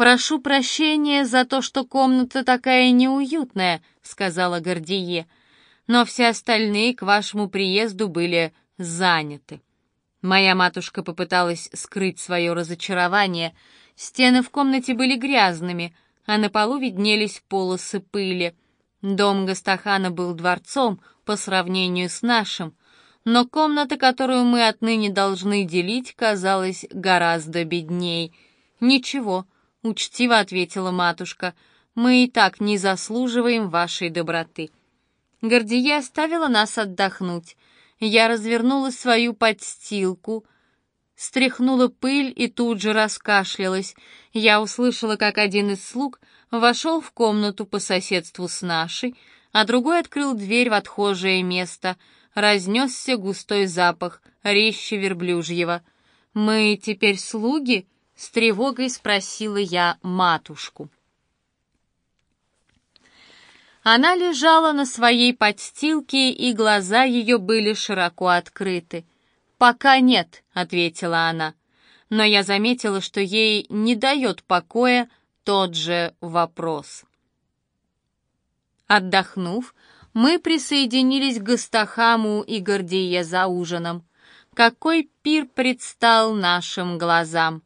«Прошу прощения за то, что комната такая неуютная», — сказала Гордие, «но все остальные к вашему приезду были заняты». Моя матушка попыталась скрыть свое разочарование. Стены в комнате были грязными, а на полу виднелись полосы пыли. Дом Гастахана был дворцом по сравнению с нашим, но комната, которую мы отныне должны делить, казалась гораздо бедней. «Ничего», — учтиво ответила матушка, — «мы и так не заслуживаем вашей доброты». Гордия оставила нас отдохнуть. Я развернула свою подстилку, стряхнула пыль и тут же раскашлялась. Я услышала, как один из слуг вошел в комнату по соседству с нашей, а другой открыл дверь в отхожее место — разнесся густой запах резче верблюжьего. «Мы теперь слуги?» — с тревогой спросила я матушку. Она лежала на своей подстилке, и глаза ее были широко открыты. «Пока нет», — ответила она. Но я заметила, что ей не дает покоя тот же вопрос. Отдохнув, мы присоединились к Гастахаму и Гордие за ужином. Какой пир предстал нашим глазам!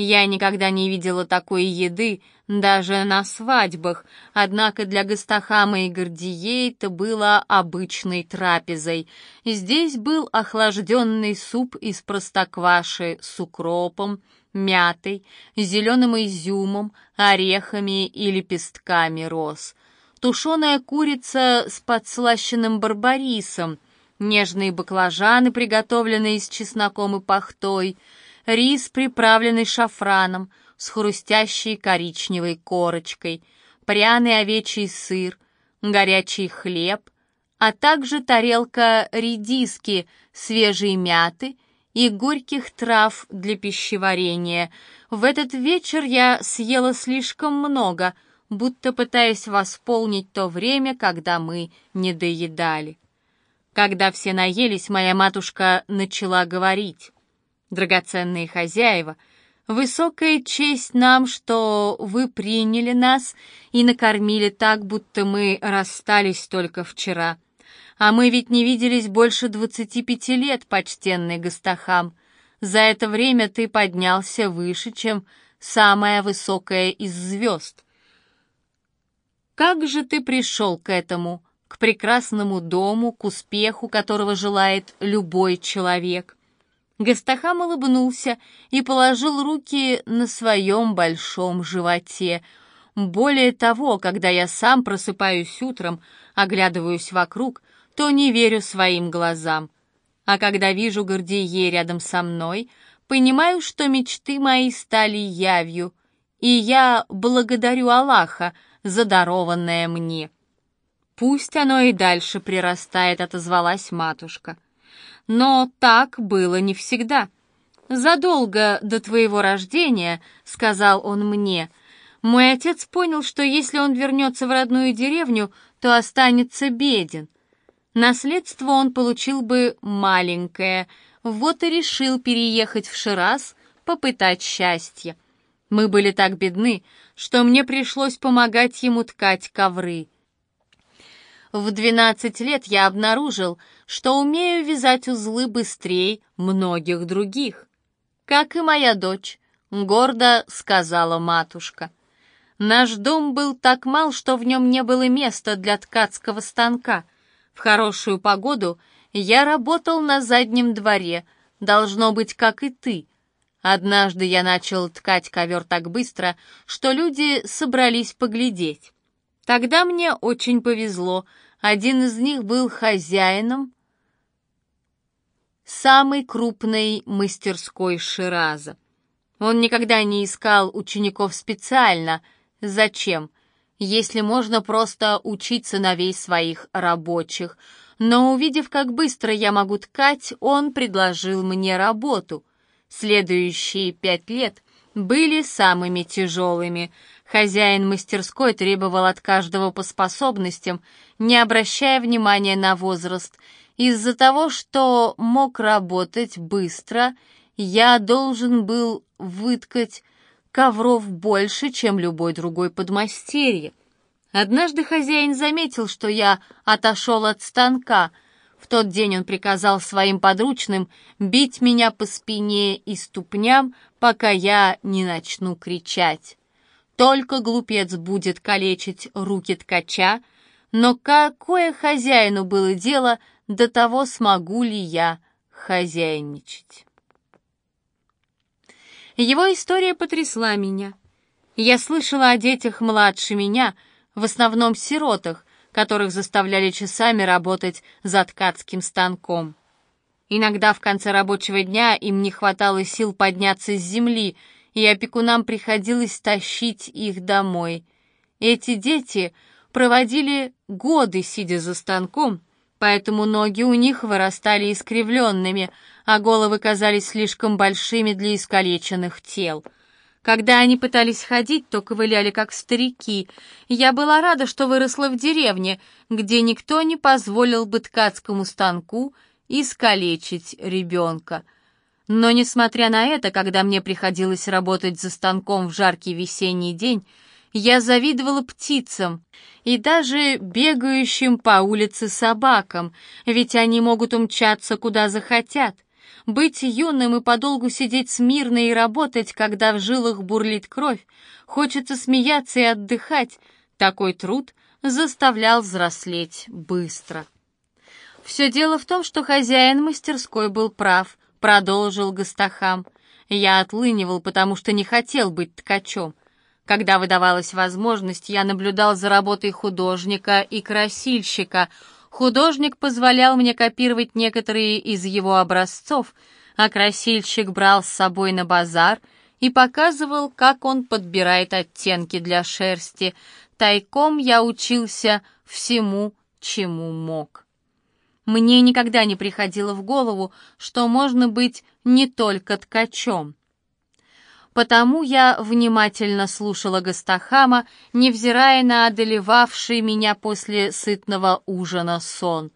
Я никогда не видела такой еды, даже на свадьбах, однако для Гастахама и Гордие это было обычной трапезой. Здесь был охлажденный суп из простокваши с укропом, мятой, зеленым изюмом, орехами и лепестками роз — тушеная курица с подслащенным барбарисом, нежные баклажаны, приготовленные с чесноком и пахтой, рис, приправленный шафраном, с хрустящей коричневой корочкой, пряный овечий сыр, горячий хлеб, а также тарелка редиски, свежей мяты и горьких трав для пищеварения. В этот вечер я съела слишком много — будто пытаясь восполнить то время, когда мы не доедали. Когда все наелись, моя матушка начала говорить. «Драгоценные хозяева, высокая честь нам, что вы приняли нас и накормили так, будто мы расстались только вчера. А мы ведь не виделись больше двадцати пяти лет, почтенный Гастахам. За это время ты поднялся выше, чем самая высокая из звезд. Как же ты пришел к этому, к прекрасному дому, к успеху, которого желает любой человек?» Гастахам улыбнулся и положил руки на своем большом животе. Более того, когда я сам просыпаюсь утром, оглядываюсь вокруг, то не верю своим глазам. А когда вижу Гордие рядом со мной, понимаю, что мечты мои стали явью, и я благодарю Аллаха, задарованное мне. «Пусть оно и дальше прирастает», — отозвалась матушка. «Но так было не всегда. Задолго до твоего рождения, — сказал он мне, — мой отец понял, что если он вернется в родную деревню, то останется беден. Наследство он получил бы маленькое, вот и решил переехать в Шираз, попытать счастье. Мы были так бедны, что мне пришлось помогать ему ткать ковры. В двенадцать лет я обнаружил, что умею вязать узлы быстрее многих других. Как и моя дочь, гордо сказала матушка. Наш дом был так мал, что в нем не было места для ткацкого станка. В хорошую погоду я работал на заднем дворе, должно быть, как и ты — Однажды я начал ткать ковер так быстро, что люди собрались поглядеть. Тогда мне очень повезло. Один из них был хозяином самой крупной мастерской Шираза. Он никогда не искал учеников специально. Зачем? Если можно просто учить сыновей своих рабочих. Но увидев, как быстро я могу ткать, он предложил мне работу. Следующие пять лет были самыми тяжелыми. Хозяин мастерской требовал от каждого по способностям, не обращая внимания на возраст. Из-за того, что мог работать быстро, я должен был выткать ковров больше, чем любой другой подмастерье. Однажды хозяин заметил, что я отошел от станка. В тот день он приказал своим подручным бить меня по спине и ступням, пока я не начну кричать. Только глупец будет калечить руки ткача, но какое хозяину было дело до того, смогу ли я хозяйничать? Его история потрясла меня. Я слышала о детях младше меня, в основном сиротах, которых заставляли часами работать за ткацким станком. Иногда в конце рабочего дня им не хватало сил подняться с земли, и опекунам приходилось тащить их домой. Эти дети проводили годы, сидя за станком, поэтому ноги у них вырастали искривленными, а головы казались слишком большими для искалеченных тел. Когда они пытались ходить, то ковыляли как старики. Я была рада, что выросла в деревне, где никто не позволил бы ткацкому станку искалечить ребенка. Но, несмотря на это, когда мне приходилось работать за станком в жаркий весенний день, я завидовала птицам и даже бегающим по улице собакам, ведь они могут умчаться куда захотят. Быть юным и подолгу сидеть смирно и работать, когда в жилах бурлит кровь, хочется смеяться и отдыхать, такой труд заставлял взрослеть быстро. «Все дело в том, что хозяин мастерской был прав», — продолжил Гастахам. «Я отлынивал, потому что не хотел быть ткачом. Когда выдавалась возможность, я наблюдал за работой художника и красильщика. Художник позволял мне копировать некоторые из его образцов, а красильщик брал с собой на базар и показывал, как он подбирает оттенки для шерсти. Тайком я учился всему, чему мог. Мне никогда не приходило в голову, что можно быть не только ткачом. Потому я внимательно слушала Гастахама, невзирая на одолевавший меня после сытного ужина сон.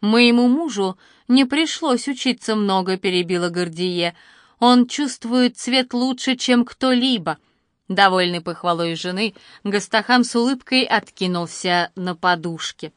«Моему мужу не пришлось учиться много», — перебила Гордие. «Он чувствует цвет лучше, чем кто-либо». Довольный похвалой жены, Гастахам с улыбкой откинулся на подушке.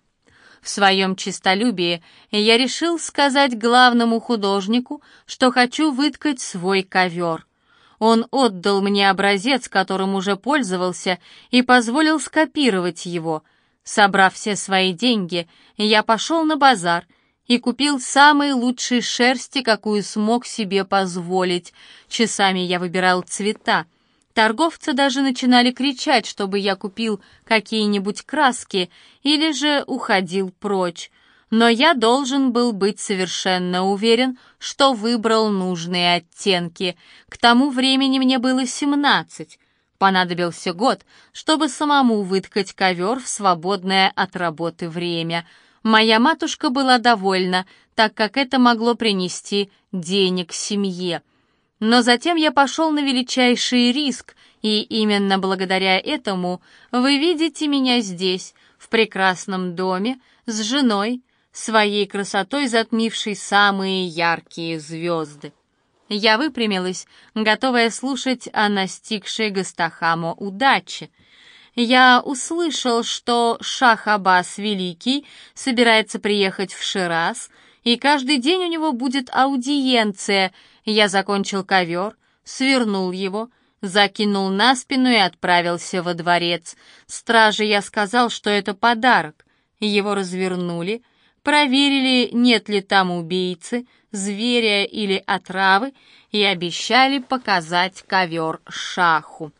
В своем честолюбии я решил сказать главному художнику, что хочу выткать свой ковер — он отдал мне образец, которым уже пользовался, и позволил скопировать его. Собрав все свои деньги, я пошел на базар и купил самые лучшие шерсти, какую смог себе позволить. Часами я выбирал цвета. Торговцы даже начинали кричать, чтобы я купил какие-нибудь краски или же уходил прочь но я должен был быть совершенно уверен, что выбрал нужные оттенки. К тому времени мне было семнадцать. Понадобился год, чтобы самому выткать ковер в свободное от работы время. Моя матушка была довольна, так как это могло принести денег семье. Но затем я пошел на величайший риск, и именно благодаря этому вы видите меня здесь, в прекрасном доме, с женой, своей красотой затмившей самые яркие звезды. Я выпрямилась, готовая слушать о настигшей Гастахамо удаче. Я услышал, что Шах Аббас Великий собирается приехать в Шираз, и каждый день у него будет аудиенция. Я закончил ковер, свернул его, закинул на спину и отправился во дворец. Страже я сказал, что это подарок. Его развернули, проверили, нет ли там убийцы, зверя или отравы, и обещали показать ковер шаху.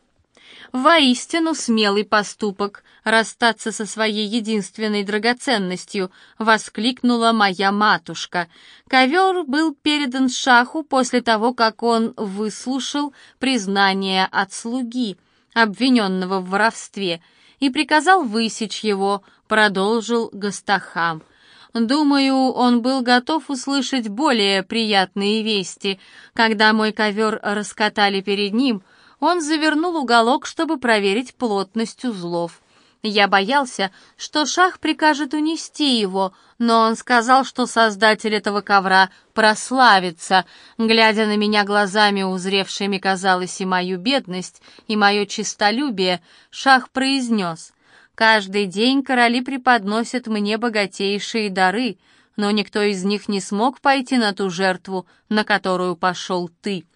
Воистину смелый поступок расстаться со своей единственной драгоценностью, воскликнула моя матушка. Ковер был передан шаху после того, как он выслушал признание от слуги, обвиненного в воровстве, и приказал высечь его, продолжил Гастахам. Думаю, он был готов услышать более приятные вести. Когда мой ковер раскатали перед ним, он завернул уголок, чтобы проверить плотность узлов. Я боялся, что Шах прикажет унести его, но он сказал, что создатель этого ковра прославится. Глядя на меня глазами, узревшими, казалось, и мою бедность, и мое честолюбие, Шах произнес, «Каждый день короли преподносят мне богатейшие дары, но никто из них не смог пойти на ту жертву, на которую пошел ты».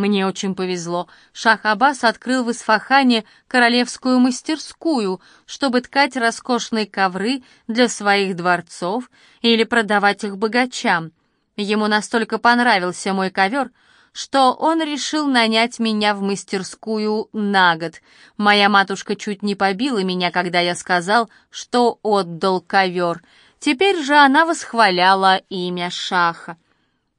Мне очень повезло. Шах Аббас открыл в Исфахане королевскую мастерскую, чтобы ткать роскошные ковры для своих дворцов или продавать их богачам. Ему настолько понравился мой ковер, что он решил нанять меня в мастерскую на год. Моя матушка чуть не побила меня, когда я сказал, что отдал ковер. Теперь же она восхваляла имя Шаха.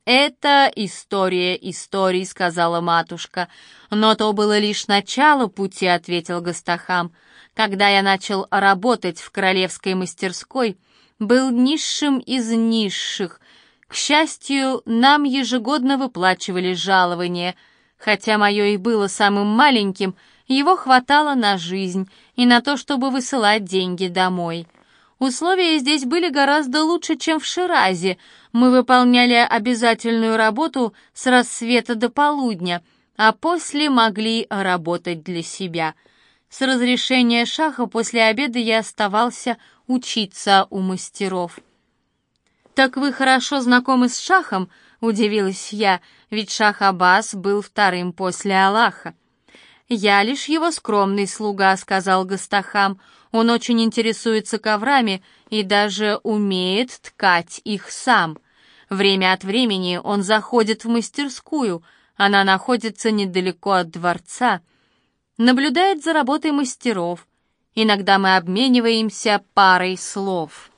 «Это история историй», — сказала матушка. «Но то было лишь начало пути», — ответил Гастахам. «Когда я начал работать в королевской мастерской, был низшим из низших. К счастью, нам ежегодно выплачивали жалование. Хотя мое и было самым маленьким, его хватало на жизнь и на то, чтобы высылать деньги домой». Условия здесь были гораздо лучше, чем в Ширазе. Мы выполняли обязательную работу с рассвета до полудня, а после могли работать для себя. С разрешения Шаха после обеда я оставался учиться у мастеров. «Так вы хорошо знакомы с Шахом?» — удивилась я, ведь Шах Аббас был вторым после Аллаха. «Я лишь его скромный слуга», — сказал Гастахам. «Он очень интересуется коврами и даже умеет ткать их сам. Время от времени он заходит в мастерскую, она находится недалеко от дворца, наблюдает за работой мастеров. Иногда мы обмениваемся парой слов».